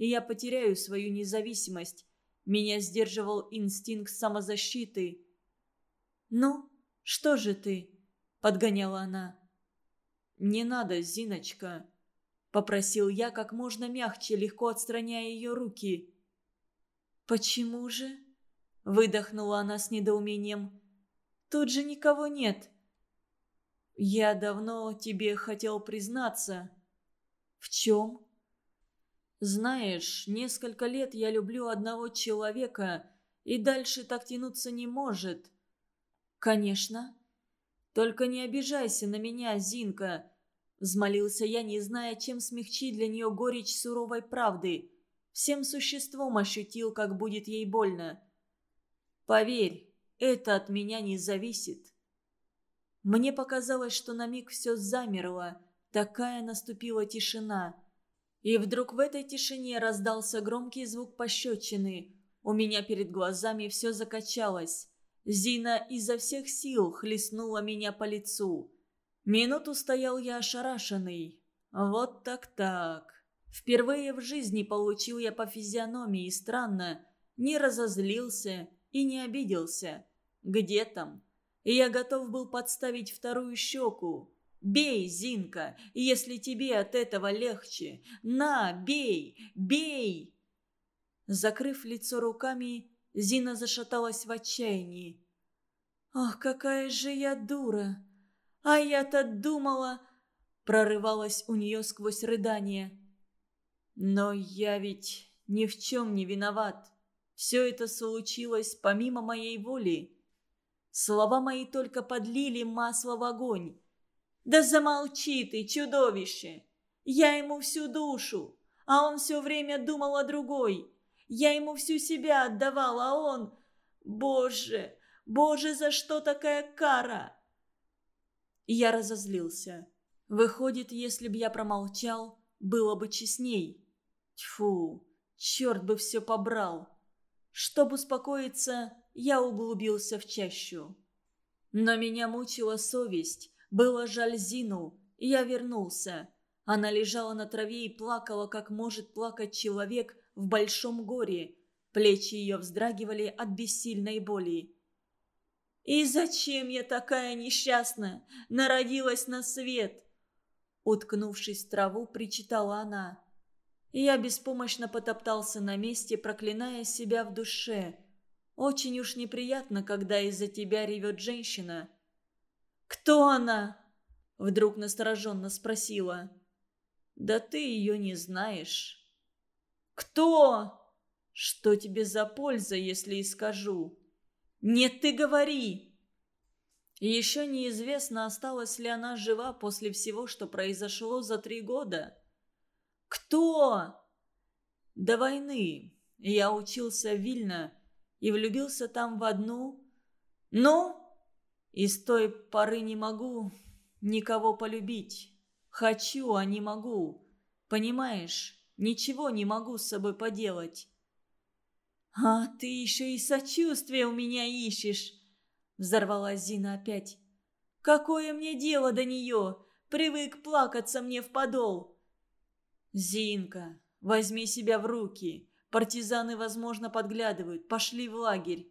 и я потеряю свою независимость. Меня сдерживал инстинкт самозащиты. «Ну, что же ты?» – подгоняла она. «Не надо, Зиночка», – попросил я как можно мягче, легко отстраняя ее руки. «Почему же?» – выдохнула она с недоумением. «Тут же никого нет». «Я давно тебе хотел признаться». «В чем?» Знаешь, несколько лет я люблю одного человека, и дальше так тянуться не может. Конечно. Только не обижайся на меня, Зинка. Взмолился я, не зная, чем смягчить для нее горечь суровой правды. Всем существом ощутил, как будет ей больно. Поверь, это от меня не зависит. Мне показалось, что на миг все замерло. Такая наступила тишина. И вдруг в этой тишине раздался громкий звук пощечины. У меня перед глазами все закачалось. Зина изо всех сил хлестнула меня по лицу. Минуту стоял я ошарашенный. Вот так-так. Впервые в жизни получил я по физиономии странно. Не разозлился и не обиделся. Где там? Я готов был подставить вторую щеку. Бей, Зинка, если тебе от этого легче. На, бей, бей!» Закрыв лицо руками, Зина зашаталась в отчаянии. «Ах, какая же я дура! А я-то думала...» Прорывалась у нее сквозь рыдание. «Но я ведь ни в чем не виноват. Все это случилось помимо моей воли. Слова мои только подлили масло в огонь. «Да замолчи ты, чудовище! Я ему всю душу, а он все время думал о другой. Я ему всю себя отдавала, а он... Боже, боже, за что такая кара?» Я разозлился. Выходит, если б я промолчал, было бы честней. Тьфу, черт бы все побрал. Чтобы успокоиться, я углубился в чащу. Но меня мучила совесть, было жаль Зину, и я вернулся. Она лежала на траве и плакала, как может плакать человек в большом горе. Плечи ее вздрагивали от бессильной боли. «И зачем я такая несчастная? Народилась на свет!» Уткнувшись в траву, причитала она. Я беспомощно потоптался на месте, проклиная себя в душе. Очень уж неприятно, когда из-за тебя ревет женщина. «Кто она?» – вдруг настороженно спросила. «Да ты ее не знаешь». «Кто?» «Что тебе за польза, если и скажу?» «Нет, ты говори!» Еще неизвестно, осталась ли она жива после всего, что произошло за три года. «Кто?» «До войны. Я учился в Вильно и влюбился там в одну...» «Ну?» И с той поры не могу никого полюбить. Хочу, а не могу. Понимаешь, ничего не могу с собой поделать. «А ты еще и сочувствие у меня ищешь!» Взорвалась Зина опять. «Какое мне дело до нее? Привык плакаться мне в подол!» «Зинка, возьми себя в руки. Партизаны, возможно, подглядывают. Пошли в лагерь».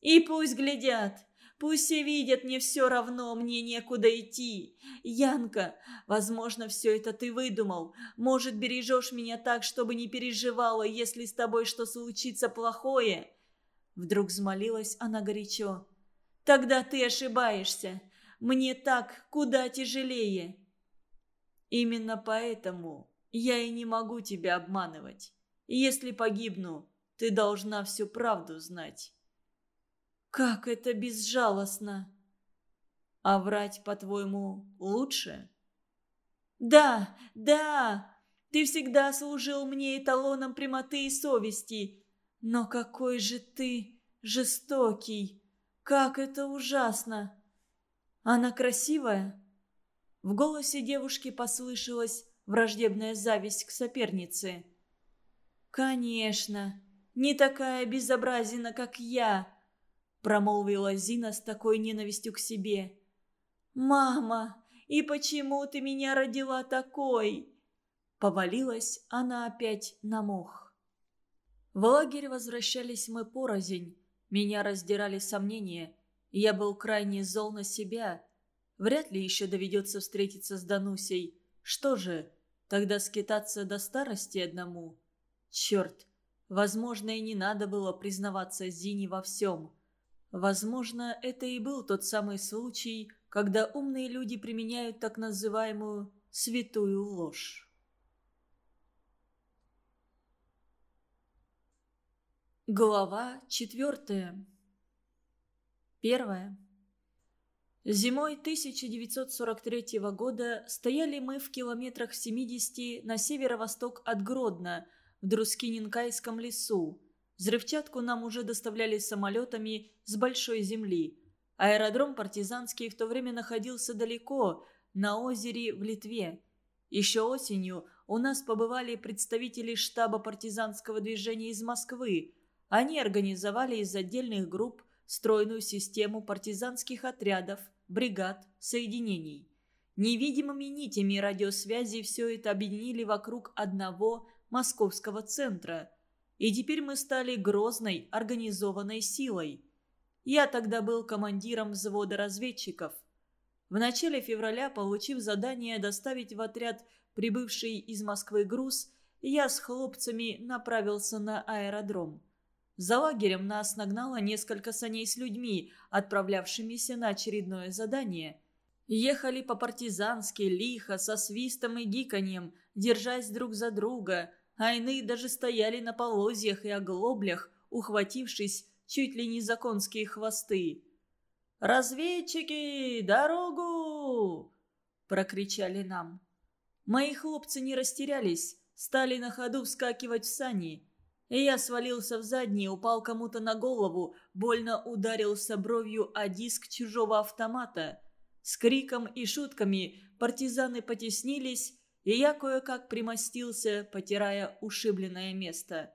«И пусть глядят. Пусть все видят, мне все равно, мне некуда идти. Янка, возможно, все это ты выдумал. Может, бережешь меня так, чтобы не переживала, если с тобой что случится плохое?» Вдруг взмолилась она горячо. «Тогда ты ошибаешься. Мне так куда тяжелее». «Именно поэтому я и не могу тебя обманывать. Если погибну, ты должна всю правду знать». Как это безжалостно! А врать, по-твоему, лучше? Да, да, ты всегда служил мне эталоном прямоты и совести. Но какой же ты жестокий! Как это ужасно! Она красивая? В голосе девушки послышалась враждебная зависть к сопернице. «Конечно, не такая безобразина, как я!» Промолвила Зина с такой ненавистью к себе. «Мама, и почему ты меня родила такой?» Повалилась она опять на мох. В лагерь возвращались мы порознь. Меня раздирали сомнения. Я был крайне зол на себя. Вряд ли еще доведется встретиться с Данусей. Что же, тогда скитаться до старости одному? Черт, возможно, и не надо было признаваться Зине во всем. Возможно, это и был тот самый случай, когда умные люди применяют так называемую «святую ложь». Глава четвертая. Первая. Зимой 1943 года стояли мы в километрах 70 на северо-восток от Гродно, в Друскининкайском лесу. Взрывчатку нам уже доставляли самолетами с большой земли. Аэродром партизанский в то время находился далеко, на озере в Литве. Еще осенью у нас побывали представители штаба партизанского движения из Москвы. Они организовали из отдельных групп стройную систему партизанских отрядов, бригад, соединений. Невидимыми нитями радиосвязи все это объединили вокруг одного московского центра. И теперь мы стали грозной организованной силой. Я тогда был командиром взвода разведчиков. В начале февраля, получив задание доставить в отряд прибывший из Москвы груз, я с хлопцами направился на аэродром. За лагерем нас нагнало несколько саней с людьми, отправлявшимися на очередное задание. Ехали по-партизански, лихо, со свистом и гиканьем, держась друг за друга, а иные даже стояли на полозьях и оглоблях, ухватившись чуть ли не за конские хвосты. «Разведчики, дорогу!» – прокричали нам. Мои хлопцы не растерялись, стали на ходу вскакивать в сани – и я свалился в задний, упал кому-то на голову, больно ударился бровью о диск чужого автомата. С криком и шутками партизаны потеснились, и я кое-как примостился, потирая ушибленное место.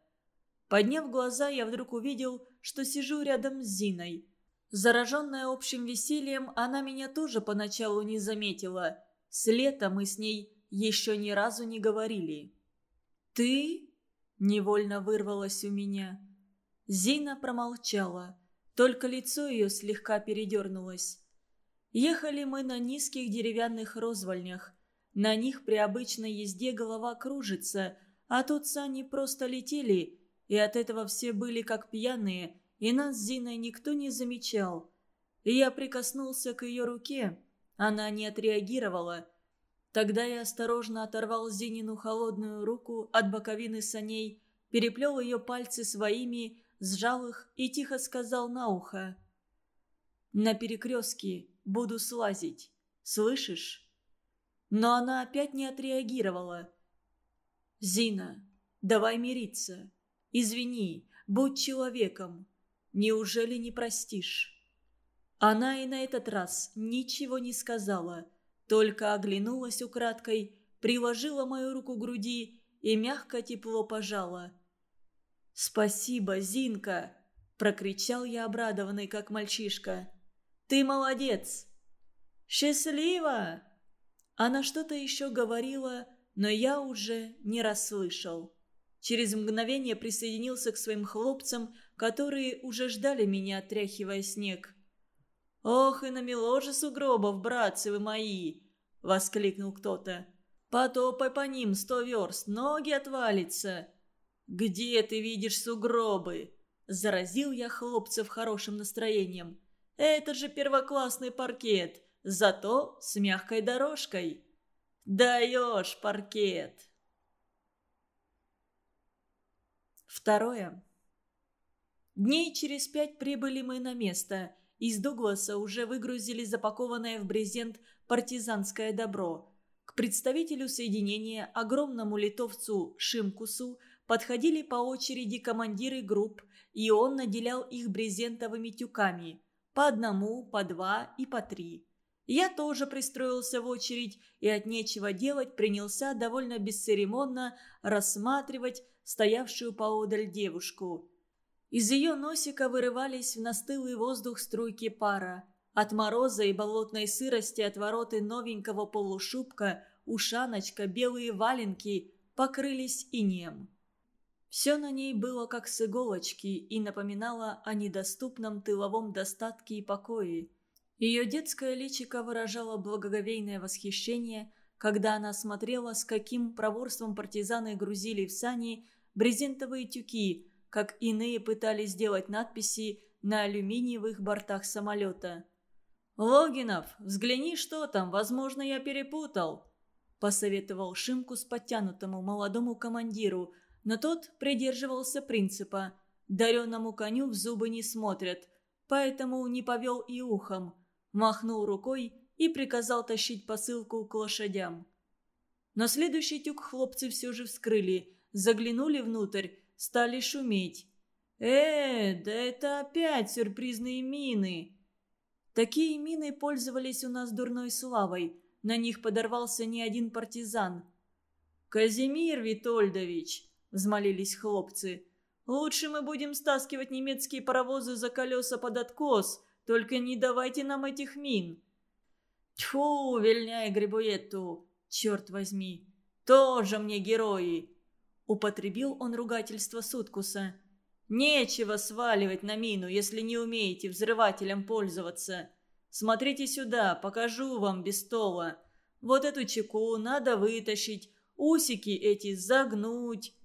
Подняв глаза, я вдруг увидел, что сижу рядом с Зиной. Зараженная общим весельем, она меня тоже поначалу не заметила. С лета мы с ней еще ни разу не говорили. «Ты?» Невольно вырвалось у меня. Зина промолчала, только лицо ее слегка передернулось. Ехали мы на низких деревянных розвольнях. На них при обычной езде голова кружится, а тут сани просто летели, и от этого все были как пьяные, и нас с Зиной никто не замечал. И я прикоснулся к ее руке. Она не отреагировала, Тогда я осторожно оторвал Зинину холодную руку от боковины саней, переплел ее пальцы своими, сжал их и тихо сказал на ухо. «На перекрестке буду слазить. Слышишь?» Но она опять не отреагировала. «Зина, давай мириться. Извини, будь человеком. Неужели не простишь?» Она и на этот раз ничего не сказала – только оглянулась украдкой, приложила мою руку к груди и мягко тепло пожала. «Спасибо, Зинка!» – прокричал я обрадованный, как мальчишка. «Ты молодец!» «Счастливо!» Она что-то еще говорила, но я уже не расслышал. Через мгновение присоединился к своим хлопцам, которые уже ждали меня, отряхивая снег. «Ох, и намело же сугробов, братцы вы мои!» — воскликнул кто-то. «Потопай по ним сто верст, ноги отвалится!» «Где ты видишь сугробы?» Заразил я хлопцев хорошим настроением. «Это же первоклассный паркет, зато с мягкой дорожкой!» «Даешь паркет!» Второе. Дней через пять прибыли мы на место. Из Дугласа уже выгрузили запакованное в брезент партизанское добро. К представителю соединения, огромному литовцу Шимкусу, подходили по очереди командиры групп, и он наделял их брезентовыми тюками. По одному, по два и по три. Я тоже пристроился в очередь и от нечего делать принялся довольно бесцеремонно рассматривать стоявшую поодаль девушку. Из ее носика вырывались в настылый воздух струйки пара. От мороза и болотной сырости от вороты новенького полушубка, ушаночка, белые валенки, покрылись инеем. Все на ней было как с иголочки и напоминало о недоступном тыловом достатке и покое. Ее детское личико выражало благоговейное восхищение, когда она смотрела, с каким проворством партизаны грузили в сани брезентовые тюки, как иные пытались сделать надписи на алюминиевых бортах самолета. «Логинов, взгляни, что там, возможно, я перепутал», – посоветовал Шимку с подтянутому молодому командиру, но тот придерживался принципа «дареному коню в зубы не смотрят», поэтому не повел и ухом, махнул рукой и приказал тащить посылку к лошадям. На следующий тюк хлопцы все же вскрыли, заглянули внутрь, стали шуметь. «Э, да это опять сюрпризные мины!» Такие мины пользовались у нас дурной славой. На них подорвался не один партизан. «Казимир Витольдович!» – взмолились хлопцы. «Лучше мы будем стаскивать немецкие паровозы за колеса под откос, только не давайте нам этих мин». «Тьфу, вильняй грибуету! Черт возьми! Тоже мне герои!» Употребил он ругательство Суткуса. «Нечего сваливать на мину, если не умеете взрывателем пользоваться. Смотрите сюда, покажу вам Бестола. Вот эту чеку надо вытащить, усики эти загнуть».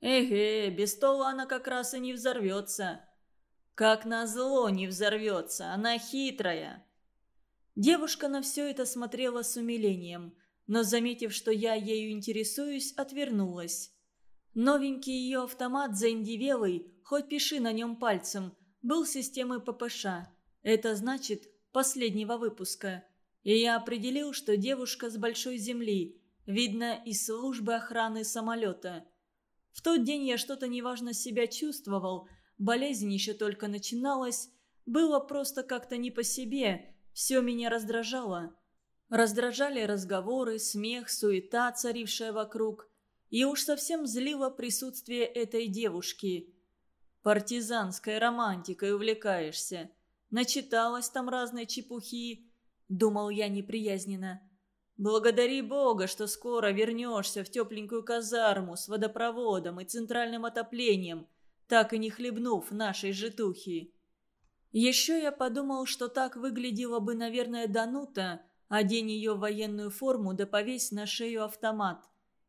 «Эге, Бестола она как раз и не взорвется». «Как назло не взорвется, она хитрая». Девушка на все это смотрела с умилением, но, заметив, что я ею интересуюсь, отвернулась. Новенький ее автомат заиндивелый, хоть пиши на нем пальцем, был системой ППШ. Это значит последнего выпуска. И я определил, что девушка с большой земли, видно из службы охраны самолета. В тот день я что-то неважно себя чувствовал, болезнь еще только начиналась, было просто как-то не по себе, все меня раздражало. Раздражали разговоры, смех, суета, царившая вокруг. И уж совсем злило присутствие этой девушки. Партизанской романтикой увлекаешься. Начиталась там разной чепухи. Думал я неприязненно. Благодари Бога, что скоро вернешься в тепленькую казарму с водопроводом и центральным отоплением, так и не хлебнув нашей житухи. Еще я подумал, что так выглядела бы, наверное, Данута, одень ее в военную форму да повесь на шею автомат.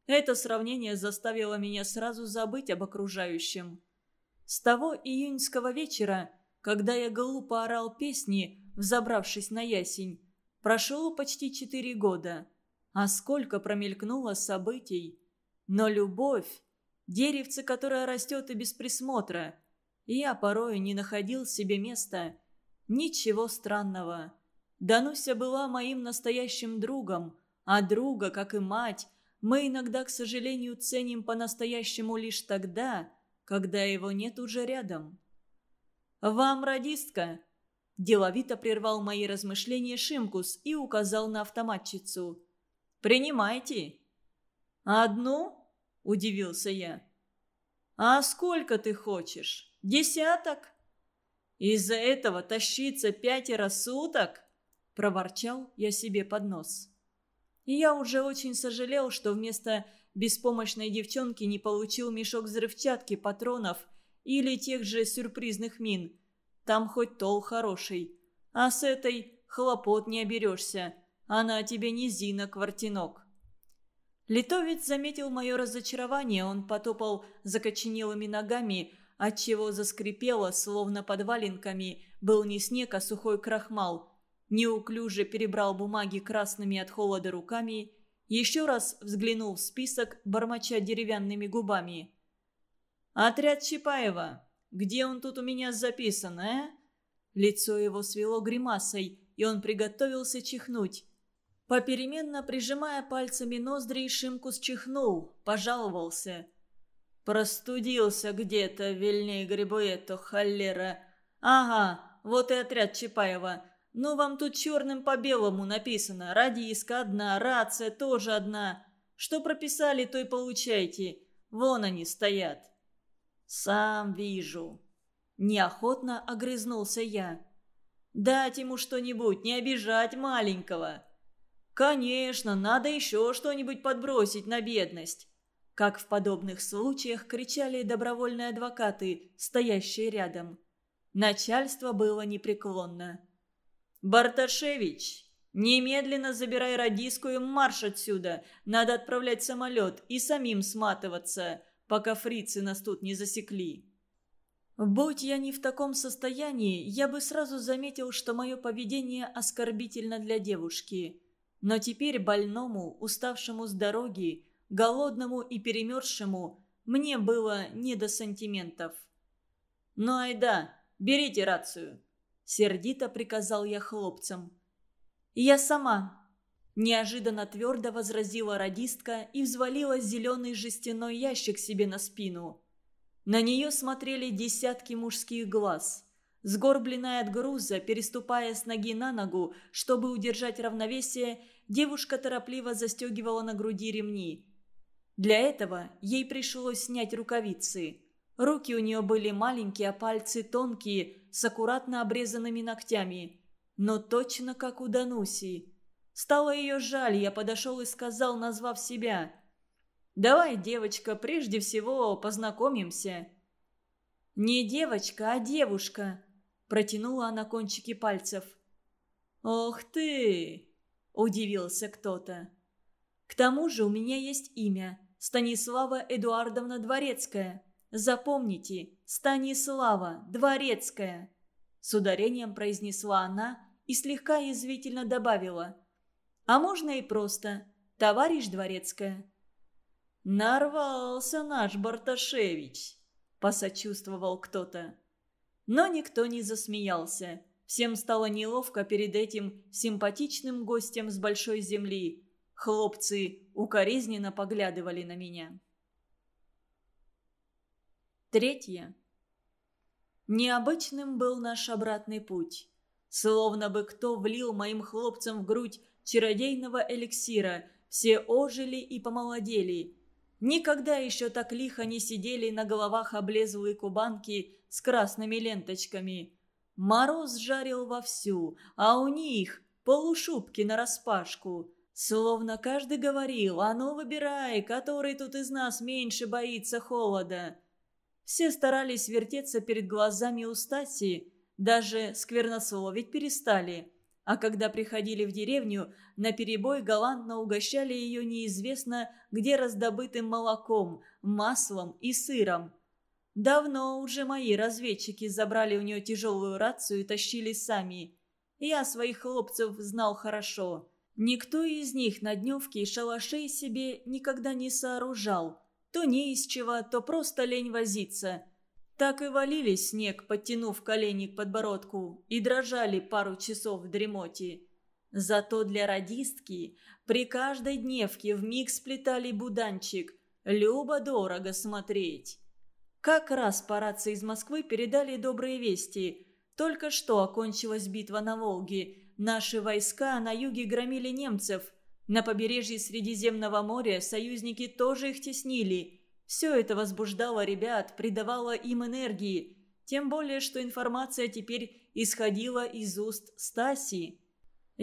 Это сравнение заставило меня сразу забыть об окружающем. С того июньского вечера, когда я глупо орал песни, взобравшись на ясень, прошло почти четыре года. А сколько промелькнуло событий. Но любовь, деревце, которое растет и без присмотра, я порою не находил себе места. Ничего странного. Дануся была моим настоящим другом, а друга, как и мать, мы иногда, к сожалению, ценим по-настоящему лишь тогда, когда его нет уже рядом. «Вам, радистка!» Деловито прервал мои размышления Шимкус и указал на автоматчицу. «Принимайте». «Одну?» – удивился я. «А сколько ты хочешь? Десяток?» «Из-за этого тащиться пятеро суток?» – проворчал я себе под нос. И я уже очень сожалел, что вместо беспомощной девчонки не получил мешок взрывчатки, патронов или тех же сюрпризных мин. Там хоть тол хороший. А с этой хлопот не оберешься. Она тебе не Зина Квартинок. Литовец заметил мое разочарование, он потопал закоченелыми ногами, отчего заскрипело, словно под валенками, был не снег, а сухой крахмал – неуклюже перебрал бумаги красными от холода руками, еще раз взглянул в список, бормоча деревянными губами. «Отряд Чапаева. Где он тут у меня записан, а?» Лицо его свело гримасой, и он приготовился чихнуть. Попеременно прижимая пальцами ноздри, Шимкус чихнул, пожаловался. «Простудился где-то, вельней грибуэто, холера. Ага, вот и отряд Чапаева. «Ну, вам тут черным по белому написано. Радиска одна, рация тоже одна. Что прописали, то и получайте. Вон они стоят». «Сам вижу». Неохотно огрызнулся я. «Дать ему что-нибудь, не обижать маленького». «Конечно, надо еще что-нибудь подбросить на бедность». как в подобных случаях кричали добровольные адвокаты, стоящие рядом. Начальство было непреклонно. «Барташевич, немедленно забирай радиску марш отсюда. Надо отправлять самолет и самим сматываться, пока фрицы нас тут не засекли». Будь я не в таком состоянии, я бы сразу заметил, что мое поведение оскорбительно для девушки. Но теперь больному, уставшему с дороги, голодному и перемерзшему, мне было не до сантиментов. «Ну айда, берите рацию», — сердито приказал я хлопцам. «Я сама», — неожиданно твердо возразила радистка и взвалила зеленый жестяной ящик себе на спину. На нее смотрели десятки мужских глаз. Сгорбленная от груза, переступая с ноги на ногу, чтобы удержать равновесие, девушка торопливо застегивала на груди ремни. Для этого ей пришлось снять рукавицы. Руки у нее были маленькие, а пальцы тонкие, с аккуратно обрезанными ногтями. Но точно как у Дануси. Стало ее жаль, я подошел и сказал, назвав себя – Давай, девочка, прежде всего познакомимся». «Не девочка, а девушка», – протянула она кончики пальцев. «Ох ты!» – удивился кто-то. «К тому же у меня есть имя – Станислава Эдуардовна Дворецкая. Запомните, Станислава Дворецкая!» С ударением произнесла она и слегка язвительно добавила. «А можно и просто, товарищ Дворецкая». «Нарвался наш Барташевич», – посочувствовал кто-то. Но никто не засмеялся. Всем стало неловко перед этим симпатичным гостем с большой земли. Хлопцы укоризненно поглядывали на меня. Третье. Необычным был наш обратный путь. Словно бы кто влил моим хлопцам в грудь чародейного эликсира, все ожили и помолодели – Никогда еще так лихо не сидели на головах облезлые кубанки с красными ленточками. Мороз жарил вовсю, а у них полушубки нараспашку. Словно каждый говорил, а ну выбирай, который тут из нас меньше боится холода. Все старались вертеться перед глазами у Стаси, даже сквернословить перестали. А когда приходили в деревню, на перебой галантно угощали ее неизвестно где раздобытым молоком, маслом и сыром. Давно уже мои разведчики забрали у нее тяжелую рацию и тащили сами. Я своих хлопцев знал хорошо. Никто из них на дневке шалашей себе никогда не сооружал. То не из чего, то просто лень возиться. Так и валили снег, подтянув колени к подбородку, и дрожали пару часов в дремоте. Зато для радистки при каждой дневке вмиг сплетали буданчик. Любо-дорого смотреть. Как раз по рации из Москвы передали добрые вести. Только что окончилась битва на Волге. Наши войска на юге громили немцев. На побережье Средиземного моря союзники тоже их теснили – все это возбуждало ребят, придавало им энергии. Тем более, что информация теперь исходила из уст Стаси.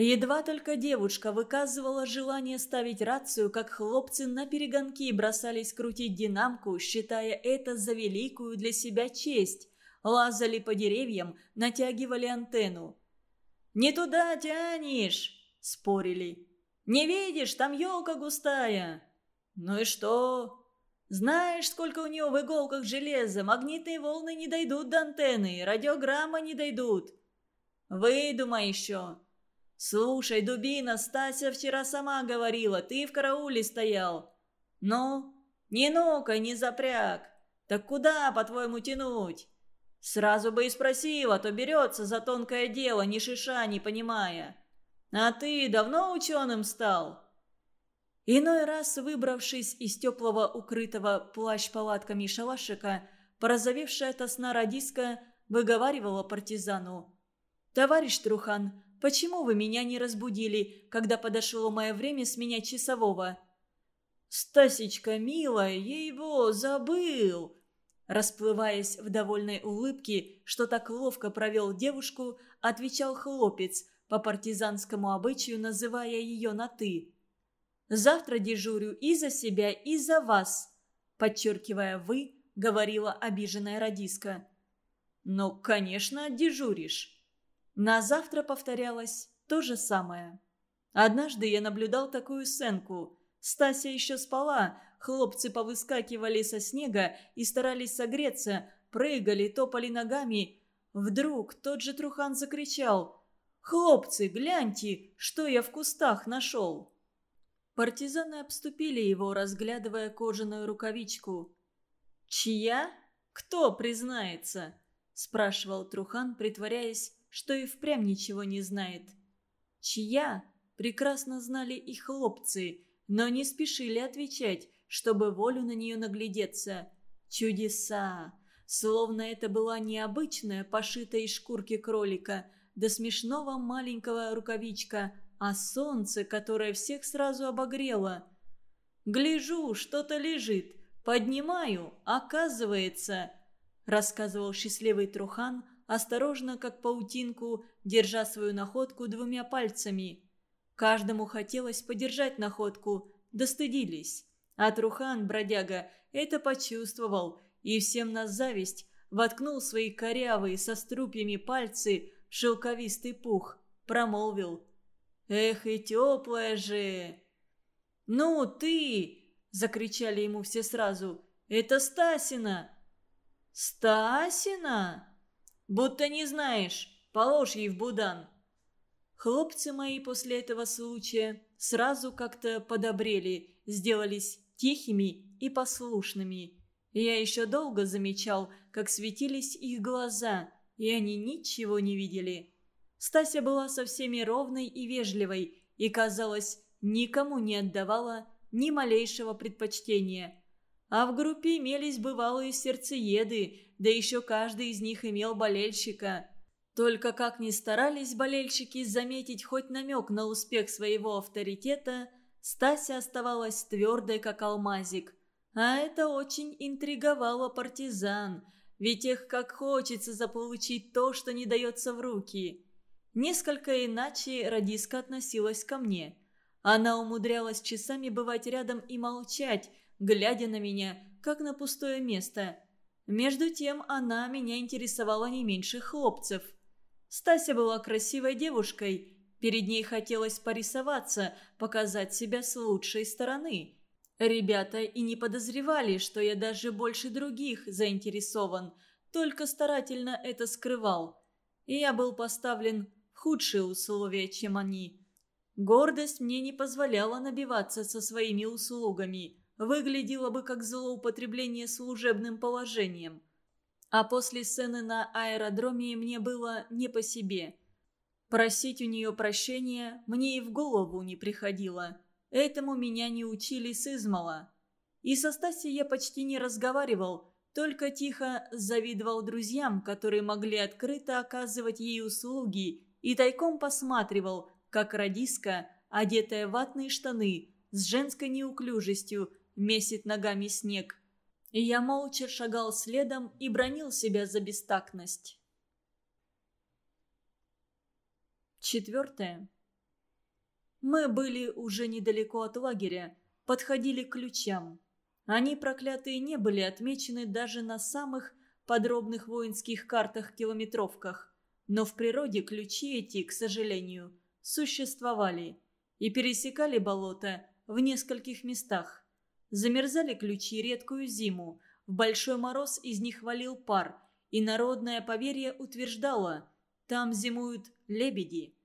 Едва только девушка выказывала желание ставить рацию, как хлопцы на перегонки бросались крутить динамку, считая это за великую для себя честь. Лазали по деревьям, натягивали антенну. «Не туда тянешь!» – спорили. «Не видишь, там елка густая!» «Ну и что? Знаешь, сколько у нее в иголках железа? Магнитные волны не дойдут до антенны, радиограмма не дойдут. Выдумай еще. Слушай, дубина, Стася вчера сама говорила, ты в карауле стоял. Ну, не ну-ка, не запряг. Так куда, по-твоему, тянуть? Сразу бы и спросила, то берется за тонкое дело, ни шиша не понимая. А ты давно ученым стал?» Иной раз, выбравшись из теплого укрытого плащ-палатками шалашика, порозовевшая от сна радиска выговаривала партизану. «Товарищ Трухан, почему вы меня не разбудили, когда подошло мое время сменять часового?» «Стасечка, милая, его забыл!» Расплываясь в довольной улыбке, что так ловко провел девушку, отвечал хлопец, по партизанскому обычаю называя ее на «ты». Завтра дежурю и за себя, и за вас», подчеркивая «вы», говорила обиженная радиска. «Ну, конечно, дежуришь». На завтра повторялось то же самое. Однажды я наблюдал такую сценку. Стася еще спала, хлопцы повыскакивали со снега и старались согреться, прыгали, топали ногами. Вдруг тот же Трухан закричал «Хлопцы, гляньте, что я в кустах нашел!» Партизаны обступили его, разглядывая кожаную рукавичку. «Чья? Кто признается?» – спрашивал Трухан, притворяясь, что и впрямь ничего не знает. «Чья?» прекрасно знали и хлопцы, но не спешили отвечать, чтобы волю на нее наглядеться. Чудеса! Словно это была необычная, пошитая из шкурки кролика, до смешного маленького рукавичка, а солнце, которое всех сразу обогрело. «Гляжу, что-то лежит. Поднимаю, оказывается», — рассказывал счастливый Трухан, осторожно, как паутинку, держа свою находку двумя пальцами. Каждому хотелось подержать находку, достыдились. А Трухан, бродяга, это почувствовал и всем на зависть воткнул свои корявые со струпьями пальцы в шелковистый пух, промолвил. «Эх и теплая же!» «Ну ты!» – закричали ему все сразу. «Это Стасина!» «Стасина?» «Будто не знаешь, положь ей в будан!» Хлопцы мои после этого случая сразу как-то подобрели, сделались тихими и послушными. Я еще долго замечал, как светились их глаза, и они ничего не видели. Стася была со всеми ровной и вежливой, и, казалось, никому не отдавала ни малейшего предпочтения. А в группе имелись бывалые сердцееды, да еще каждый из них имел болельщика. Только как ни старались болельщики заметить хоть намек на успех своего авторитета, Стася оставалась твердой, как алмазик. А это очень интриговало партизан, ведь их как хочется заполучить то, что не дается в руки. Несколько иначе радиска относилась ко мне. Она умудрялась часами бывать рядом и молчать, глядя на меня, как на пустое место. Между тем она меня интересовала не меньше хлопцев. Стася была красивой девушкой. Перед ней хотелось порисоваться, показать себя с лучшей стороны. Ребята и не подозревали, что я даже больше других заинтересован, только старательно это скрывал. И я был поставлен в худшие условия, чем они. Гордость мне не позволяла набиваться со своими услугами. Выглядело бы как злоупотребление служебным положением. А после сцены на аэродроме мне было не по себе. Просить у нее прощения мне и в голову не приходило. Этому меня не учили с измала. И со Стасей я почти не разговаривал, только тихо завидовал друзьям, которые могли открыто оказывать ей услуги, и тайком посматривал, как радиска, одетая в ватные штаны, с женской неуклюжестью, месит ногами снег. И я молча шагал следом и бронил себя за бестактность. Четвертое. Мы были уже недалеко от лагеря, подходили к ключам. Они, проклятые, не были отмечены даже на самых подробных воинских картах-километровках. Но в природе ключи эти, к сожалению, существовали и пересекали болото в нескольких местах. Замерзали ключи редкую зиму, в большой мороз из них валил пар, и народное поверье утверждало – там зимуют лебеди.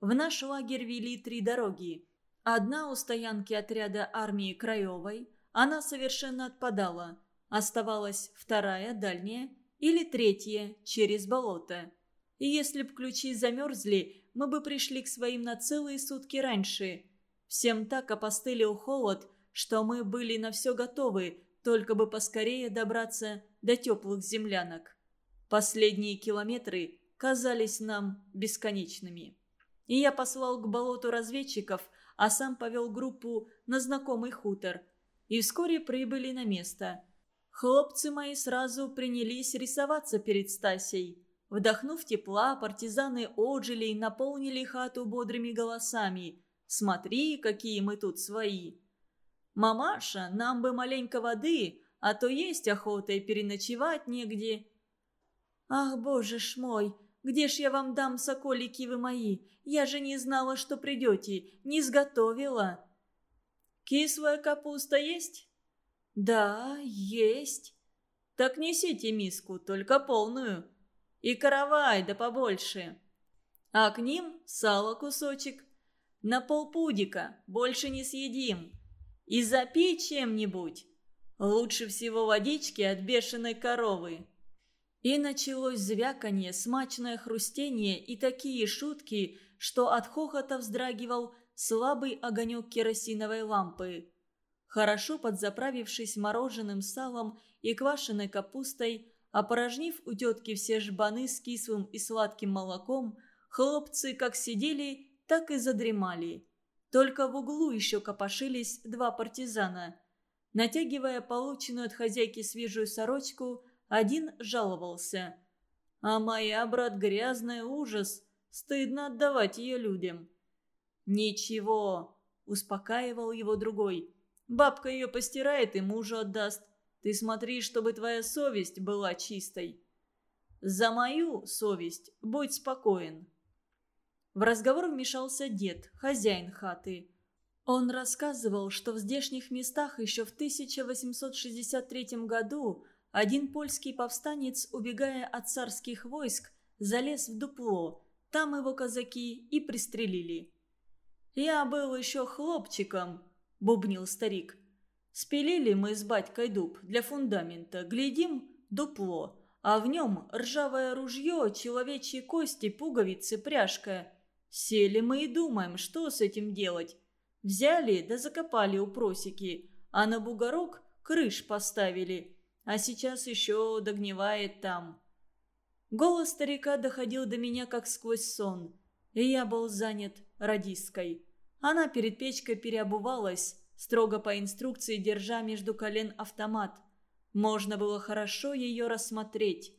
В наш лагерь вели три дороги. Одна у стоянки отряда армии Краевой, она совершенно отпадала. Оставалась вторая, дальняя, или третья, через болото. И если б ключи замерзли, мы бы пришли к своим на целые сутки раньше. Всем так опостылил холод, что мы были на все готовы, только бы поскорее добраться до теплых землянок. Последние километры казались нам бесконечными и я послал к болоту разведчиков, а сам повел группу на знакомый хутор. И вскоре прибыли на место. Хлопцы мои сразу принялись рисоваться перед Стасей. Вдохнув тепла, партизаны ожили и наполнили хату бодрыми голосами. «Смотри, какие мы тут свои!» «Мамаша, нам бы маленько воды, а то есть охота и переночевать негде». «Ах, боже ж мой, где ж я вам дам, соколики вы мои? Я же не знала, что придете, не сготовила». «Кислая капуста есть?» «Да, есть». «Так несите миску, только полную. И каравай, да побольше. А к ним сало кусочек. На полпудика, больше не съедим. И запей чем-нибудь. Лучше всего водички от бешеной коровы». И началось звяканье, смачное хрустение и такие шутки, что от хохота вздрагивал слабый огонек керосиновой лампы. Хорошо подзаправившись мороженым салом и квашеной капустой, опорожнив у тетки все жбаны с кислым и сладким молоком, хлопцы как сидели, так и задремали. Только в углу еще копошились два партизана. Натягивая полученную от хозяйки свежую сорочку, один жаловался. «А моя, брат, грязная ужас. Стыдно отдавать ее людям». «Ничего», — успокаивал его другой. «Бабка ее постирает и мужу отдаст. Ты смотри, чтобы твоя совесть была чистой». «За мою совесть будь спокоен». В разговор вмешался дед, хозяин хаты. Он рассказывал, что в здешних местах еще в 1863 году один польский повстанец, убегая от царских войск, залез в дупло. Там его казаки и пристрелили. «Я был еще хлопчиком», — бубнил старик. «Спилили мы с батькой дуб для фундамента. Глядим, дупло, а в нем ржавое ружье, человечьи кости, пуговицы, пряжка. Сели мы и думаем, что с этим делать. Взяли да закопали у просеки, а на бугорок крыш поставили» а сейчас еще догнивает там. Голос старика доходил до меня как сквозь сон, и я был занят радисткой. Она перед печкой переобувалась, строго по инструкции держа между колен автомат. Можно было хорошо ее рассмотреть.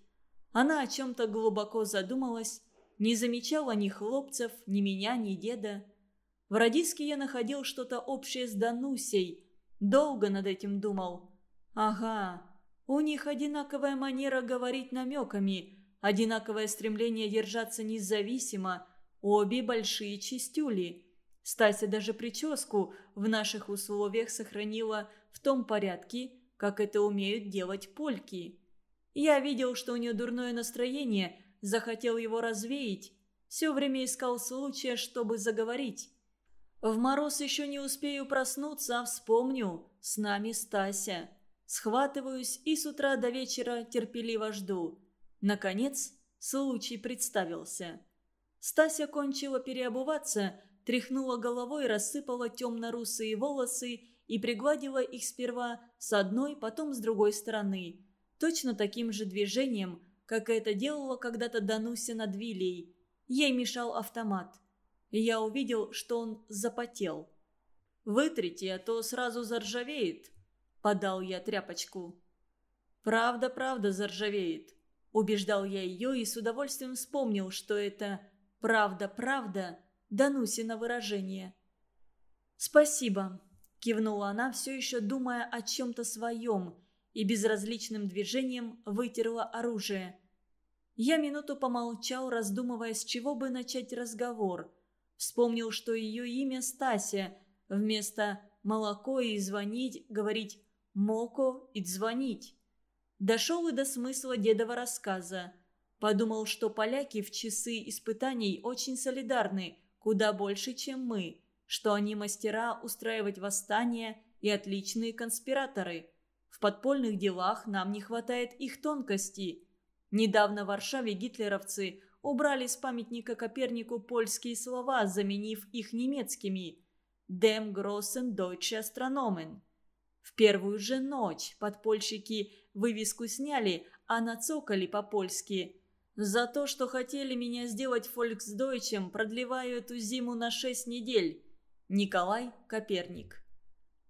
Она о чем-то глубоко задумалась, не замечала ни хлопцев, ни меня, ни деда. В радиске я находил что-то общее с Данусей. Долго над этим думал. Ага, у них одинаковая манера говорить намеками, одинаковое стремление держаться независимо, обе большие чистюли. Стася даже прическу в наших условиях сохранила в том порядке, как это умеют делать польки. Я видел, что у нее дурное настроение, захотел его развеять. Все время искал случая, чтобы заговорить. В мороз еще не успею проснуться, а вспомню, с нами Стася. Схватываюсь и с утра до вечера терпеливо жду. Наконец, случай представился. Стася кончила переобуваться, тряхнула головой, рассыпала темно-русые волосы и пригладила их сперва с одной, потом с другой стороны. Точно таким же движением, как это делала когда-то Дануся над Вилей. Ей мешал автомат. Я увидел, что он запотел. «Вытрите, а то сразу заржавеет», подал я тряпочку. «Правда, правда заржавеет», – убеждал я ее и с удовольствием вспомнил, что это «правда, правда» Данусина выражение. «Спасибо», – кивнула она, все еще думая о чем-то своем, и безразличным движением вытерла оружие. Я минуту помолчал, раздумывая, с чего бы начать разговор. Вспомнил, что ее имя Стася. Вместо «молоко» и «звонить» говорить Моко и звонить. Дошел и до смысла дедова рассказа. Подумал, что поляки в часы испытаний очень солидарны, куда больше, чем мы, что они мастера устраивать восстания и отличные конспираторы. В подпольных делах нам не хватает их тонкостей. Недавно в Варшаве гитлеровцы убрали с памятника Копернику польские слова, заменив их немецкими «Dem großen deutsche Astronomen». В первую же ночь подпольщики вывеску сняли, а нацокали по-польски. За то, что хотели меня сделать фольксдойчем, продлеваю эту зиму на шесть недель. Николай Коперник.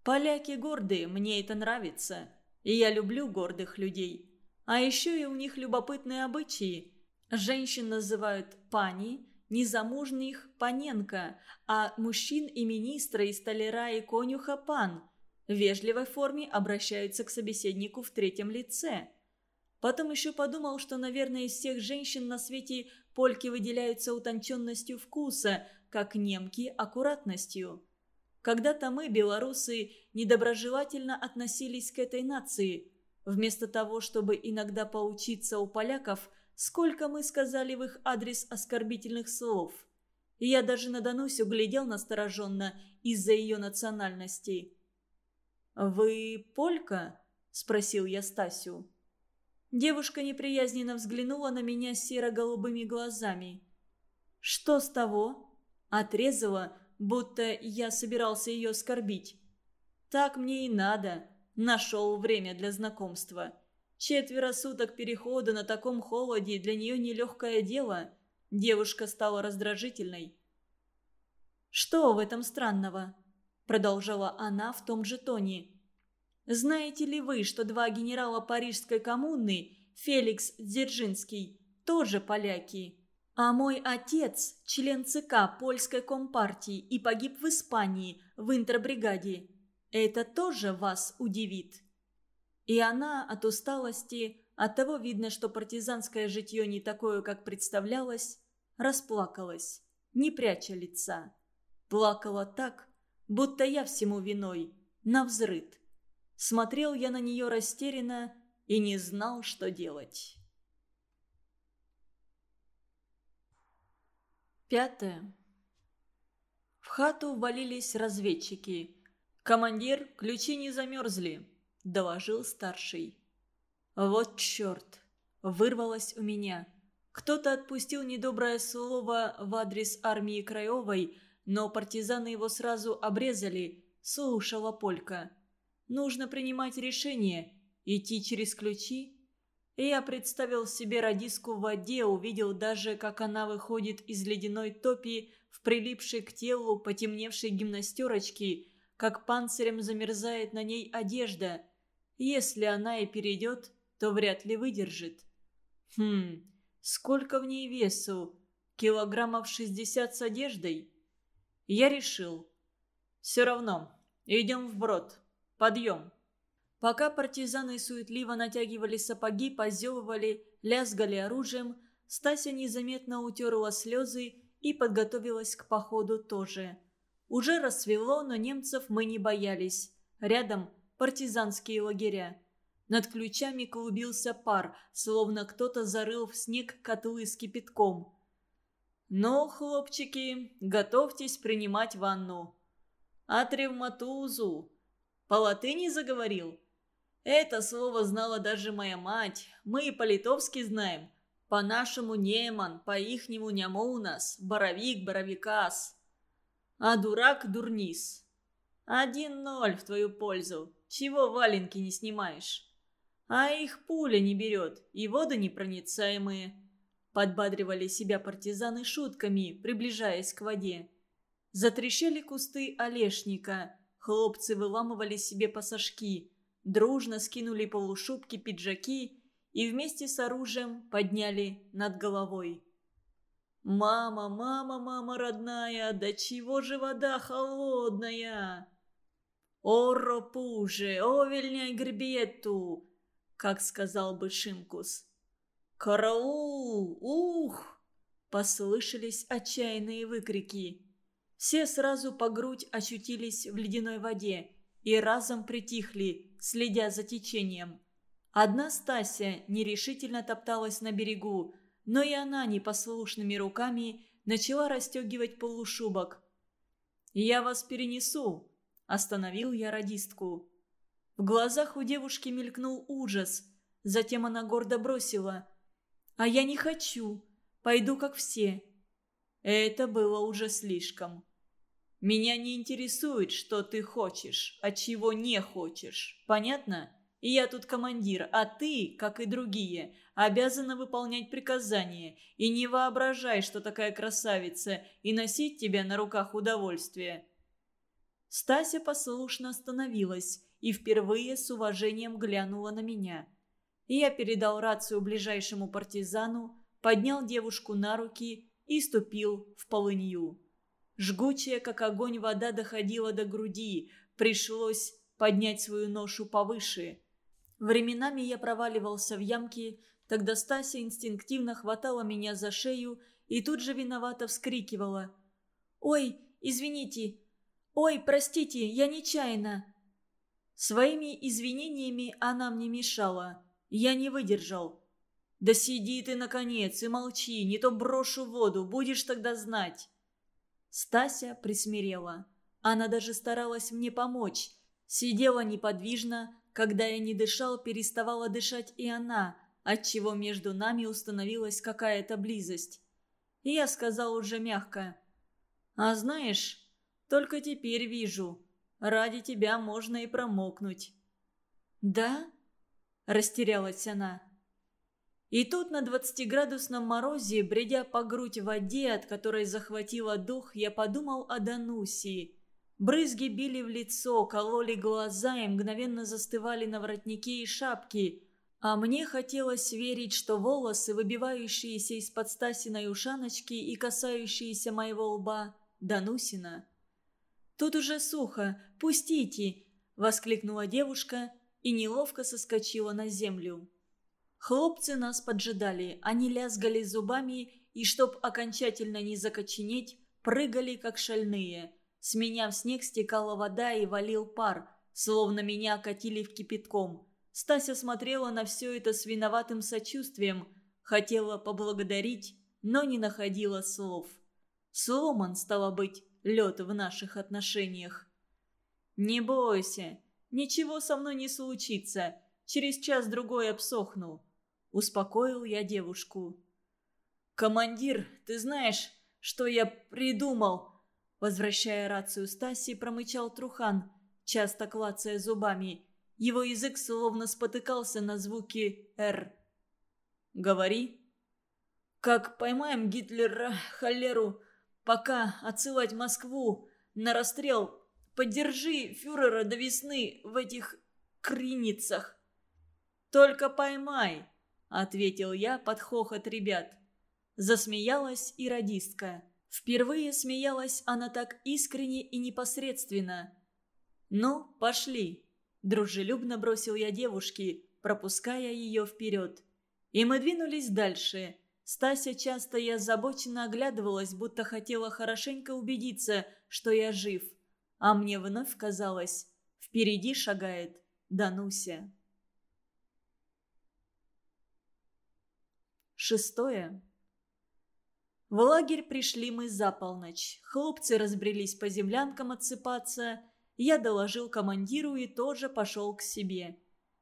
Поляки гордые, мне это нравится. И я люблю гордых людей. А еще и у них любопытные обычаи. Женщин называют «пани», незамужних – «паненка», а мужчин и министра, и столяра, и конюха – «пан». В вежливой форме обращаются к собеседнику в третьем лице. Потом еще подумал, что, наверное, из всех женщин на свете польки выделяются утонченностью вкуса, как немки – аккуратностью. Когда-то мы, белорусы, недоброжелательно относились к этой нации. Вместо того, чтобы иногда поучиться у поляков, сколько мы сказали в их адрес оскорбительных слов. И я даже на Данусю глядел настороженно из-за ее национальности. «Вы полька?» – спросил я Стасю. Девушка неприязненно взглянула на меня серо-голубыми глазами. «Что с того?» – отрезала, будто я собирался ее оскорбить. «Так мне и надо. Нашел время для знакомства. Четверо суток перехода на таком холоде для нее нелегкое дело. Девушка стала раздражительной». «Что в этом странного?» Продолжала она в том же тоне. «Знаете ли вы, что два генерала Парижской коммуны, Феликс Дзержинский, тоже поляки?» А мой отец – член ЦК польской компартии и погиб в Испании, в интербригаде. Это тоже вас удивит?» И она от усталости, от того видно, что партизанское житье не такое, как представлялось, расплакалась, не пряча лица. Плакала так, будто я всему виной, навзрыд. Смотрел я на нее растерянно и не знал, что делать. Пятое. В хату валились разведчики. «Командир, ключи не замерзли», – доложил старший. «Вот черт!» – вырвалось у меня. Кто-то отпустил недоброе слово в адрес армии Краевой, но партизаны его сразу обрезали, слушала Полька. Нужно принимать решение, идти через ключи. Я представил себе радиску в воде, увидел даже, как она выходит из ледяной топи в прилипшей к телу потемневшей гимнастерочки, как панцирем замерзает на ней одежда. Если она и перейдет, то вряд ли выдержит. Хм, сколько в ней весу? Килограммов шестьдесят с одеждой? Я решил. Все равно, идем вброд. Подъем. Пока партизаны суетливо натягивали сапоги, позевывали, лязгали оружием, Стася незаметно утерла слезы и подготовилась к походу тоже. Уже рассвело, но немцев мы не боялись. Рядом партизанские лагеря. Над ключами клубился пар, словно кто-то зарыл в снег котлы с кипятком. «Ну, хлопчики, готовьтесь принимать ванну». «От ревматузу». «По латыни заговорил?» Это слово знала даже моя мать. Мы и по-литовски знаем. По-нашему неман, по-ихнему нямо у нас. Боровик, боровикас. А дурак дурнис. Один ноль в твою пользу. Чего валенки не снимаешь? А их пуля не берет, и воды непроницаемые. Подбадривали себя партизаны шутками, приближаясь к воде. Затрещали кусты олешника. Хлопцы выламывали себе пасашки. Дружно скинули полушубки, пиджаки и вместе с оружием подняли над головой. «Мама, мама, мама родная, да чего же вода холодная?» «О, ропуже, о, вельняй гребету!» как сказал бы Шимкус. «Караул! Ух!» Послышались отчаянные выкрики. Все сразу по грудь очутились в ледяной воде и разом притихли, следя за течением. Одна Стася нерешительно топталась на берегу, но и она непослушными руками начала расстегивать полушубок. «Я вас перенесу», – остановил я радистку. В глазах у девушки мелькнул ужас, затем она гордо бросила. «А я не хочу, пойду как все». Это было уже слишком. Меня не интересует, что ты хочешь, а чего не хочешь. Понятно? И я тут командир, а ты, как и другие, обязана выполнять приказания. И не воображай, что такая красавица, и носить тебя на руках удовольствие». Стася послушно остановилась и впервые с уважением глянула на меня. Я передал рацию ближайшему партизану, поднял девушку на руки и ступил в полынью. Жгучая, как огонь, вода доходила до груди. Пришлось поднять свою ношу повыше. Временами я проваливался в ямки, тогда Стася инстинктивно хватала меня за шею и тут же виновато вскрикивала. «Ой, извините! Ой, простите, я нечаянно!» Своими извинениями она мне мешала. Я не выдержал. «Да сиди ты, наконец, и молчи, не то брошу воду, будешь тогда знать!» Стася присмирела. Она даже старалась мне помочь. Сидела неподвижно, когда я не дышал, переставала дышать и она, отчего между нами установилась какая-то близость. И я сказал уже мягко. «А знаешь, только теперь вижу, ради тебя можно и промокнуть». «Да?» – растерялась она. И тут на двадцатиградусном морозе, бредя по грудь в воде, от которой захватила дух, я подумал о Данусии. Брызги били в лицо, кололи глаза и мгновенно застывали на воротнике и шапке. А мне хотелось верить, что волосы, выбивающиеся из-под Стасиной ушаночки и касающиеся моего лба, Данусина. «Тут уже сухо, пустите!» – воскликнула девушка и неловко соскочила на землю. Хлопцы нас поджидали, они лязгали зубами и, чтоб окончательно не закоченеть, прыгали как шальные. С меня в снег стекала вода и валил пар, словно меня катили в кипятком. Стася смотрела на все это с виноватым сочувствием, хотела поблагодарить, но не находила слов. Сломан, стало быть, лед в наших отношениях. «Не бойся, ничего со мной не случится, через час-другой обсохну», Успокоил я девушку. «Командир, ты знаешь, что я придумал?» Возвращая рацию Стаси, промычал Трухан, часто клацая зубами. Его язык словно спотыкался на звуки «Р». «Говори». «Как поймаем Гитлера, холеру, пока отсылать Москву на расстрел, поддержи фюрера до весны в этих криницах». «Только поймай», – ответил я под хохот ребят. Засмеялась и радистка. Впервые смеялась она так искренне и непосредственно. «Ну, пошли!» – дружелюбно бросил я девушке, пропуская ее вперед. И мы двинулись дальше. Стася часто и озабоченно оглядывалась, будто хотела хорошенько убедиться, что я жив. А мне вновь казалось, впереди шагает Дануся. Шестое. В лагерь пришли мы за полночь. Хлопцы разбрелись по землянкам отсыпаться. Я доложил командиру и тоже пошел к себе.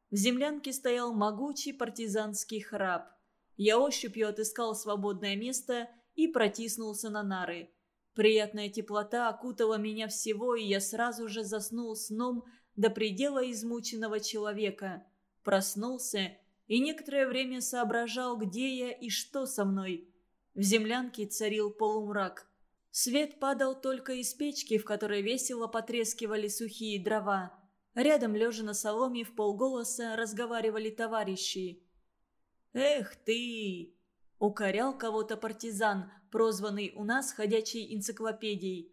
В землянке стоял могучий партизанский храп. Я ощупью отыскал свободное место и протиснулся на нары. Приятная теплота окутала меня всего, и я сразу же заснул сном до предела измученного человека. Проснулся и некоторое время соображал, где я и что со мной. В землянке царил полумрак. Свет падал только из печки, в которой весело потрескивали сухие дрова. Рядом, лежа на соломе, в полголоса разговаривали товарищи. «Эх ты!» – укорял кого-то партизан, прозванный у нас ходячей энциклопедией.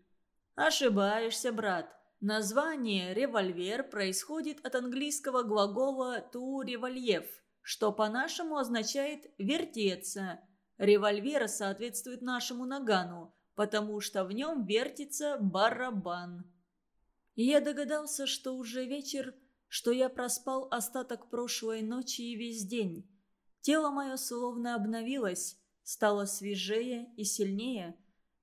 «Ошибаешься, брат. Название «револьвер» происходит от английского глагола «ту револьев», что по-нашему означает «вертеться». Револьвер соответствует нашему нагану, потому что в нем вертится барабан. Я догадался, что уже вечер, что я проспал остаток прошлой ночи и весь день. Тело мое словно обновилось, стало свежее и сильнее.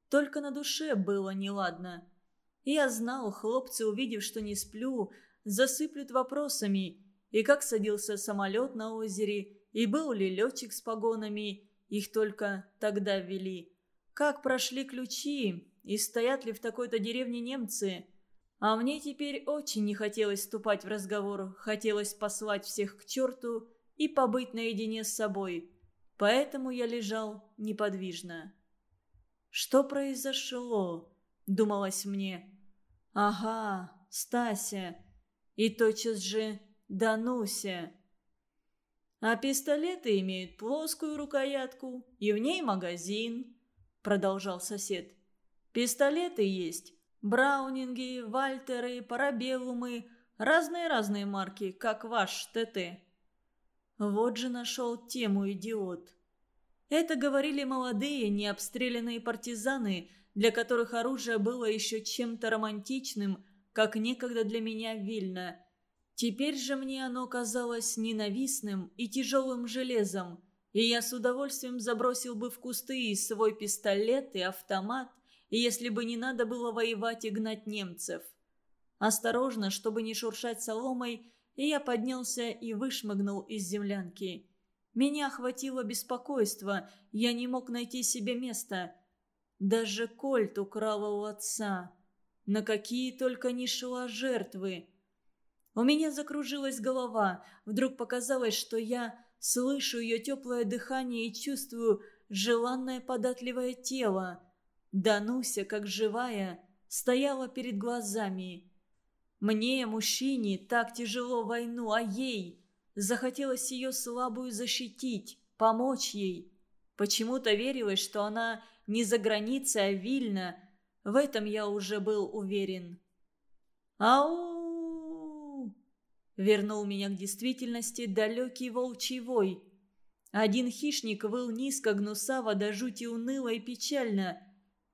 Только на душе было неладно. Я знал, хлопцы, увидев, что не сплю, засыплют вопросами – и как садился самолет на озере, и был ли летчик с погонами, их только тогда ввели. Как прошли ключи, и стоят ли в такой-то деревне немцы. А мне теперь очень не хотелось вступать в разговор, хотелось послать всех к черту и побыть наедине с собой. Поэтому я лежал неподвижно. «Что произошло?» – думалось мне. «Ага, Стася». И тотчас же Дануся. А пистолеты имеют плоскую рукоятку, и в ней магазин, продолжал сосед. Пистолеты есть. Браунинги, вальтеры, парабеллумы, Разные-разные марки, как ваш ТТ». Вот же нашел тему идиот. Это говорили молодые, необстрелянные партизаны, для которых оружие было еще чем-то романтичным, как некогда для меня Вильна. Теперь же мне оно казалось ненавистным и тяжелым железом, и я с удовольствием забросил бы в кусты и свой пистолет и автомат, если бы не надо было воевать и гнать немцев. Осторожно, чтобы не шуршать соломой, я поднялся и вышмыгнул из землянки. Меня охватило беспокойство, я не мог найти себе места. Даже Кольт украл у отца. На какие только не шла жертвы. У меня закружилась голова, вдруг показалось, что я слышу ее теплое дыхание и чувствую желанное податливое тело. Дануся, как живая, стояла перед глазами. Мне, мужчине, так тяжело войну, а ей... Захотелось ее слабую защитить, помочь ей. Почему-то верилось, что она не за границей, а Вильна. В этом я уже был уверен. «Ау!» Вернул меня к действительности далекий волчий вой. Один хищник выл низко, гнусаво, до жути уныло и печально.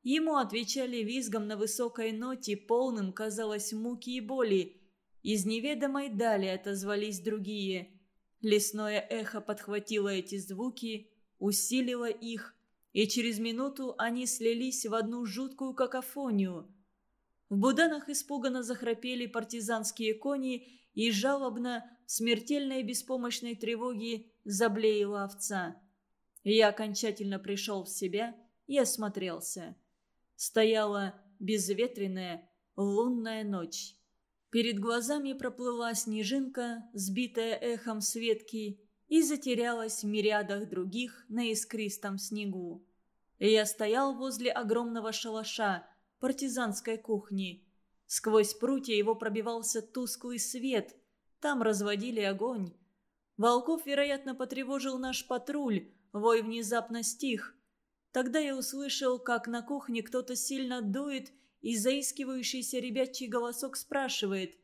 Ему отвечали визгом на высокой ноте, полным, казалось, муки и боли. Из неведомой дали отозвались другие. Лесное эхо подхватило эти звуки, усилило их, и через минуту они слились в одну жуткую какофонию. В буданах испуганно захрапели партизанские кони, и жалобно, в смертельной беспомощной тревоге, заблеяла овца. Я окончательно пришел в себя и осмотрелся. Стояла безветренная лунная ночь. Перед глазами проплыла снежинка, сбитая эхом с ветки, и затерялась в мириадах других на искристом снегу. я стоял возле огромного шалаша, партизанской кухни. Сквозь прутья его пробивался тусклый свет. Там разводили огонь. Волков, вероятно, потревожил наш патруль. Вой внезапно стих. Тогда я услышал, как на кухне кто-то сильно дует, и заискивающийся ребячий голосок спрашивает.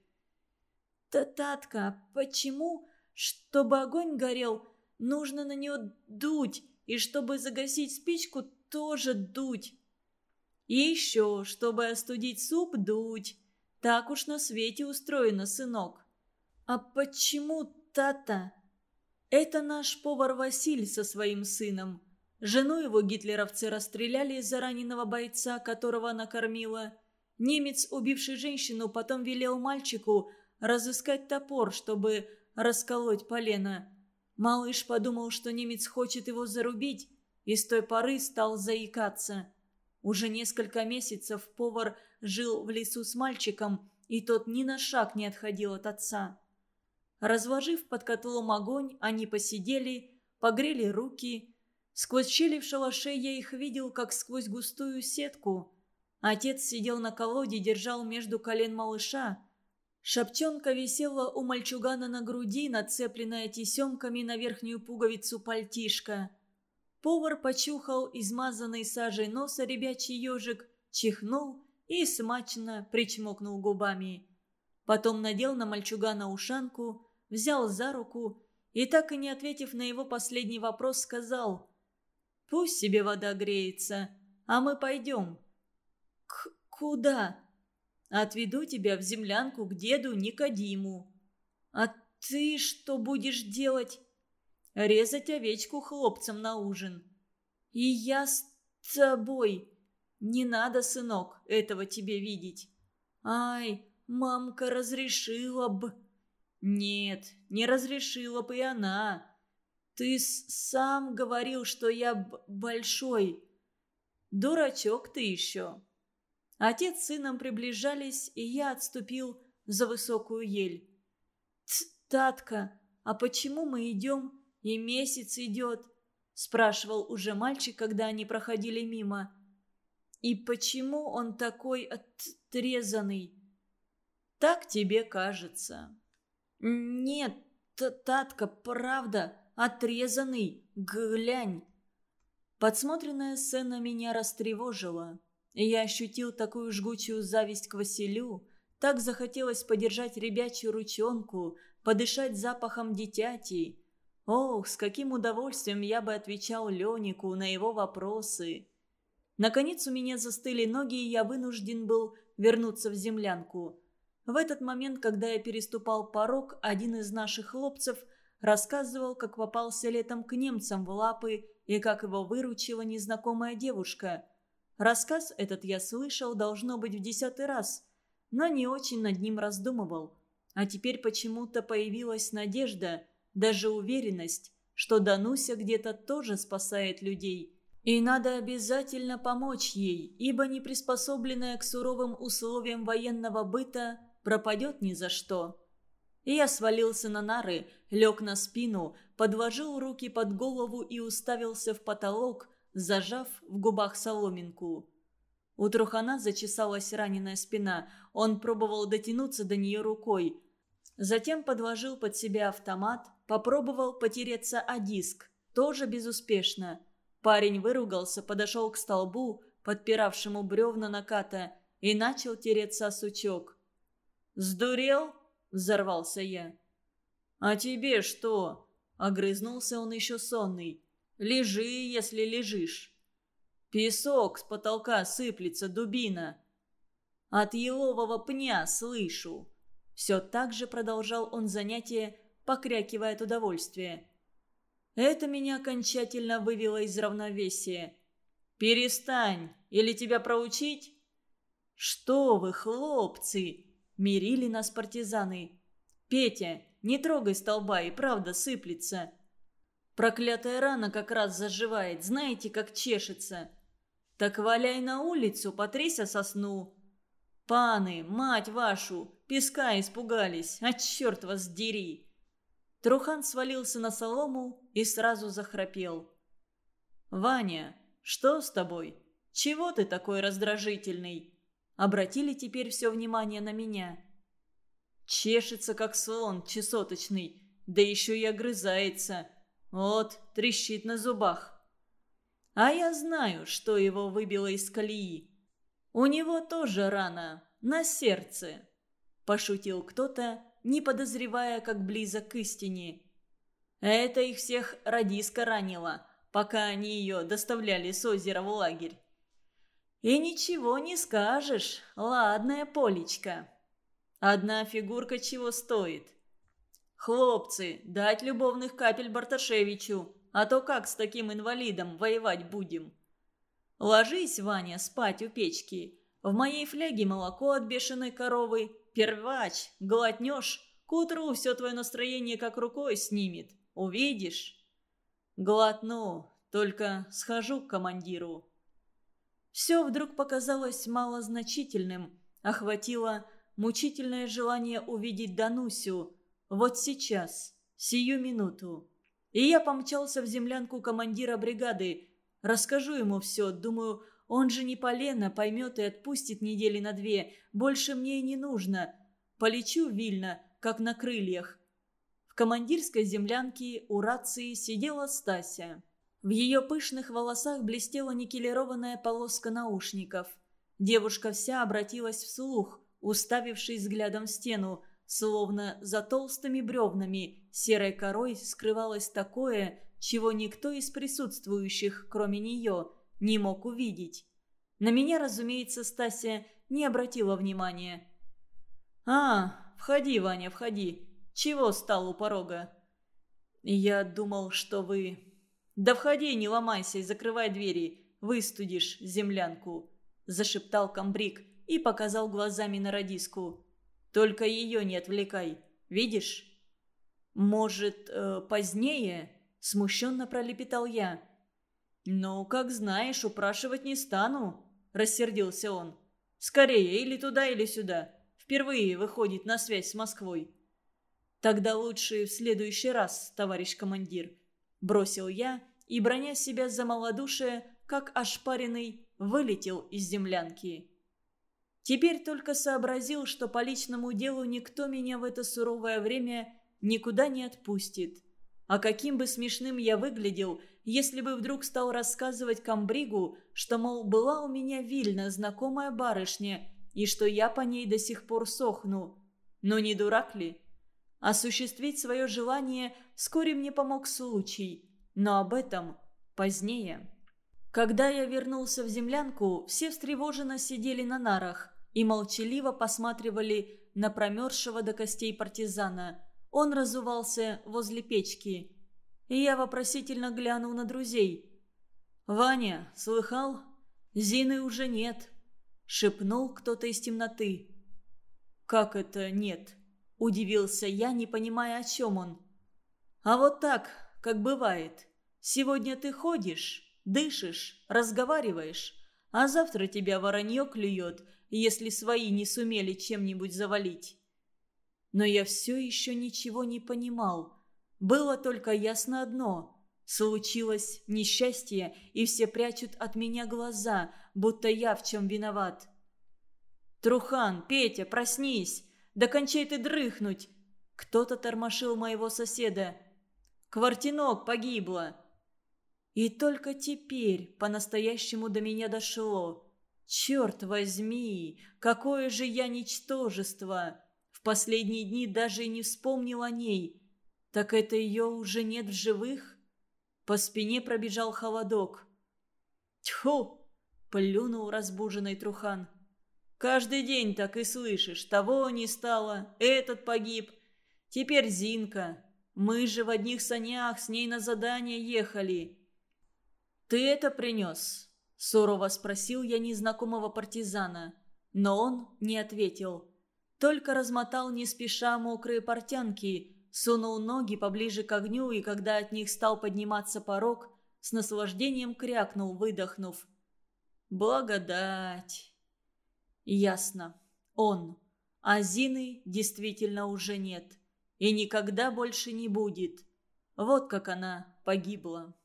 «Тататка, почему, чтобы огонь горел, нужно на него дуть, и чтобы загасить спичку, тоже дуть?» «И еще, чтобы остудить суп, дуть. Так уж на свете устроено, сынок». «А почему, тата?» «Это наш повар Василь со своим сыном». Жену его гитлеровцы расстреляли из-за раненого бойца, которого она кормила. Немец, убивший женщину, потом велел мальчику разыскать топор, чтобы расколоть полено. Малыш подумал, что немец хочет его зарубить, и с той поры стал заикаться. Уже несколько месяцев повар жил в лесу с мальчиком, и тот ни на шаг не отходил от отца. Разложив под котлом огонь, они посидели, погрели руки, Сквозь щели в шалаше я их видел, как сквозь густую сетку. Отец сидел на колоде, держал между колен малыша. Шапчонка висела у мальчугана на груди, нацепленная тесемками на верхнюю пуговицу пальтишка. Повар почухал измазанный сажей носа ребячий ежик, чихнул и смачно причмокнул губами. Потом надел на мальчугана ушанку, взял за руку и, так и не ответив на его последний вопрос, сказал Пусть себе вода греется, а мы пойдем». «К куда?» «Отведу тебя в землянку к деду Никодиму». «А ты что будешь делать?» «Резать овечку хлопцам на ужин». «И я с тобой». «Не надо, сынок, этого тебе видеть». «Ай, мамка разрешила б...» «Нет, не разрешила бы и она. Ты сам говорил, что я большой. Дурачок ты еще. Отец с сыном приближались, и я отступил за высокую ель. «Татка, а почему мы идем, и месяц идет?» спрашивал уже мальчик, когда они проходили мимо. «И почему он такой отрезанный?» «Так тебе кажется». «Нет, Татка, правда, Отрезанный, глянь!» Подсмотренная сцена меня растревожила. Я ощутил такую жгучую зависть к Василю, Так захотелось подержать ребячью ручонку, подышать запахом дитяти. Ох, с каким удовольствием я бы отвечал Ленику на его вопросы. Наконец у меня застыли ноги, и я вынужден был вернуться в землянку. В этот момент, когда я переступал порог, один из наших хлопцев рассказывал, как попался летом к немцам в лапы и как его выручила незнакомая девушка. Рассказ этот я слышал, должно быть, в десятый раз, но не очень над ним раздумывал. А теперь почему-то появилась надежда, даже уверенность, что Дануся где-то тоже спасает людей. И надо обязательно помочь ей, ибо неприспособленная к суровым условиям военного быта пропадет ни за что. И я свалился на нары, лег на спину, подложил руки под голову и уставился в потолок, зажав в губах соломинку. У Трухана зачесалась раненая спина, он пробовал дотянуться до нее рукой. Затем подложил под себя автомат, попробовал потереться о диск, тоже безуспешно. Парень выругался, подошел к столбу, подпиравшему бревна наката, и начал тереться о сучок. «Сдурел?» – взорвался я. «А тебе что?» – огрызнулся он еще сонный. «Лежи, если лежишь». «Песок с потолка сыплется, дубина». «От елового пня слышу». Все так же продолжал он занятие, покрякивая от удовольствия. Это меня окончательно вывело из равновесия. «Перестань, или тебя проучить?» «Что вы, хлопцы!» Мирили нас партизаны. «Петя, не трогай столба, и правда сыплется». Проклятая рана как раз заживает, знаете, как чешется. Так валяй на улицу, потряся сосну. Паны, мать вашу, песка испугались, а черт вас дери. Трухан свалился на солому и сразу захрапел. «Ваня, что с тобой? Чего ты такой раздражительный?» обратили теперь все внимание на меня. Чешется, как слон чесоточный, да еще и огрызается. Вот, трещит на зубах. А я знаю, что его выбило из колеи. У него тоже рана, на сердце. Пошутил кто-то, не подозревая, как близок к истине. Это их всех радиска ранила, пока они ее доставляли с озера в лагерь. И ничего не скажешь, ладная Полечка. Одна фигурка чего стоит. Хлопцы, дать любовных капель Барташевичу, а то как с таким инвалидом воевать будем? Ложись, Ваня, спать у печки. В моей фляге молоко от бешеной коровы. Первач, глотнешь, к утру все твое настроение как рукой снимет. Увидишь? Глотну, только схожу к командиру. Все вдруг показалось малозначительным, охватило мучительное желание увидеть Данусю. Вот сейчас, сию минуту. И я помчался в землянку командира бригады. Расскажу ему все, думаю, он же не полено, поймет и отпустит недели на две. Больше мне и не нужно. Полечу вильно, как на крыльях. В командирской землянке у рации сидела Стася. В ее пышных волосах блестела никелированная полоска наушников. Девушка вся обратилась вслух, уставившись взглядом в стену, словно за толстыми бревнами серой корой скрывалось такое, чего никто из присутствующих, кроме нее, не мог увидеть. На меня, разумеется, Стася не обратила внимания. «А, входи, Ваня, входи. Чего стал у порога?» «Я думал, что вы «Да входи, не ломайся и закрывай двери, выстудишь землянку», – зашептал комбриг и показал глазами на радиску. «Только ее не отвлекай, видишь?» «Может, э, позднее?» – смущенно пролепетал я. «Ну, как знаешь, упрашивать не стану», – рассердился он. «Скорее, или туда, или сюда. Впервые выходит на связь с Москвой». «Тогда лучше в следующий раз, товарищ командир», – бросил я и, броня себя за малодушие, как ошпаренный, вылетел из землянки. Теперь только сообразил, что по личному делу никто меня в это суровое время никуда не отпустит. А каким бы смешным я выглядел, если бы вдруг стал рассказывать комбригу, что, мол, была у меня Вильна, знакомая барышня, и что я по ней до сих пор сохну. Но не дурак ли? Осуществить свое желание вскоре мне помог случай, но об этом позднее. Когда я вернулся в землянку, все встревоженно сидели на нарах и молчаливо посматривали на промерзшего до костей партизана. Он разувался возле печки. И я вопросительно глянул на друзей. «Ваня, слыхал? Зины уже нет», — шепнул кто-то из темноты. «Как это нет?» — удивился я, не понимая, о чем он. «А вот так, как бывает. Сегодня ты ходишь, дышишь, разговариваешь, а завтра тебя воронье клюет, если свои не сумели чем-нибудь завалить. Но я все еще ничего не понимал. Было только ясно одно. Случилось несчастье, и все прячут от меня глаза, будто я в чем виноват. «Трухан, Петя, проснись! Да кончай ты дрыхнуть!» Кто-то тормошил моего соседа. «Квартинок погибла!» И только теперь по-настоящему до меня дошло. Черт возьми, какое же я ничтожество! В последние дни даже и не вспомнил о ней. Так это ее уже нет в живых? По спине пробежал холодок. Тьфу! Плюнул разбуженный Трухан. Каждый день так и слышишь. Того не стало, этот погиб. Теперь Зинка. Мы же в одних санях с ней на задание ехали. «Ты это принес?» – сурово спросил я незнакомого партизана. Но он не ответил. Только размотал не спеша мокрые портянки, сунул ноги поближе к огню и, когда от них стал подниматься порог, с наслаждением крякнул, выдохнув. «Благодать!» Ясно. Он. А Зины действительно уже нет. И никогда больше не будет. Вот как она погибла.